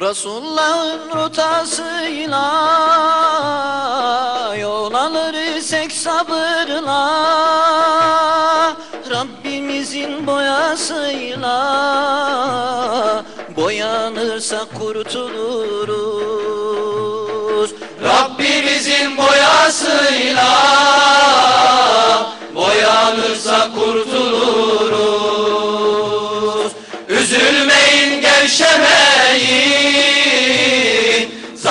Resulullah'ın rotasıyla Yol alırsak sabırla. Rabbimizin boyasıyla Boyanırsa kurtuluruz. Rabbimizin boyasıyla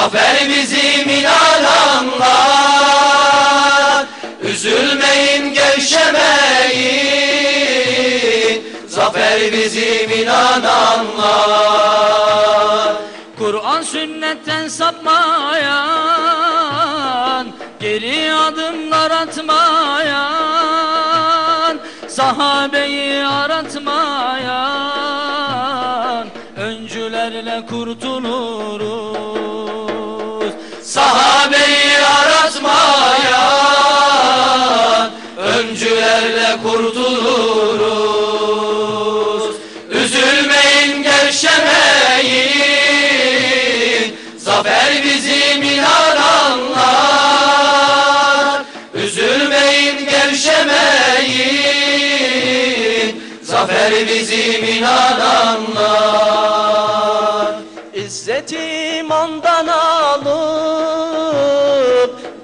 Zafer bizim inananlar. Üzülmeyin, gevşemeyin. Zafer bizim inananlar. Kur'an sünnetten sapmayan Geri adımlar atmayan Sahabeyi aratmayan Öncülerle kurtuluruz Sahabeyi aratmayan Öncülerle kurtuluruz. Üzülmeyin gevşemeyin. Zafer bizim inananlar Üzülmeyin gevşemeyin. Zafer bizim inananlar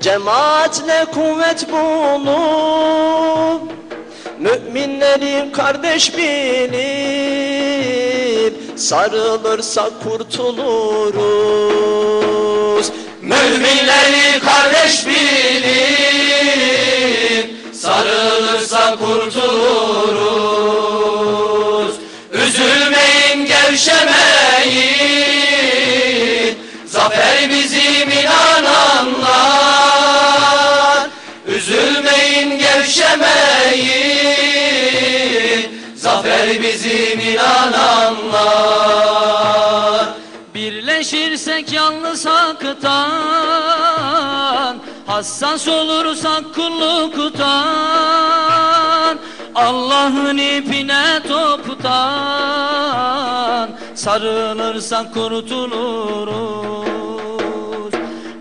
Cemaatle kuvvet bulup Müminleri kardeş bilip Sarılırsa kurtuluruz Müminleri kardeş bilip sarılırsa kurtuluruz. Üzülmeyin, gevşemeyin. Zafer bizim Bizim inananlar. Birleşirsek yalnız haktan Hassas olursak kulluktan Allah'ın ipine toptan Sarılırsak kurtuluruz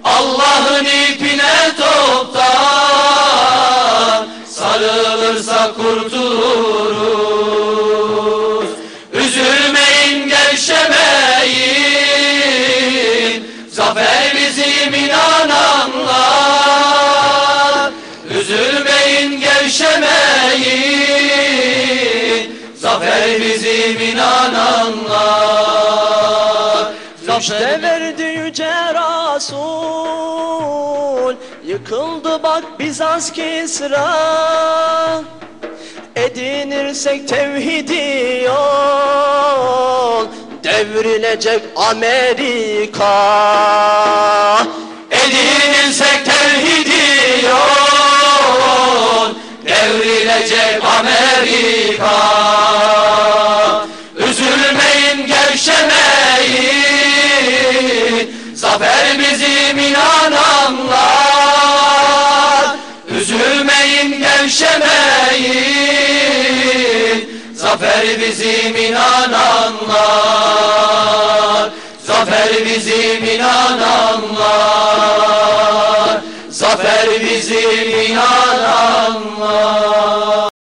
Allah'ın ipine toptan sarılırsa kurtuluruz. Zafer bizim inananlar. Müjde verdi yüce Resul Yıkıldı bak Bizans Kisra Edinirsek tevhidi yol. Devrilecek Amerika. Edinirsek tevhidi yol. Devrilecek Amerika bizim inananlar Üzülmeyin gevşemeyin. Zafer bizim inananlar Zafer bizim inananlar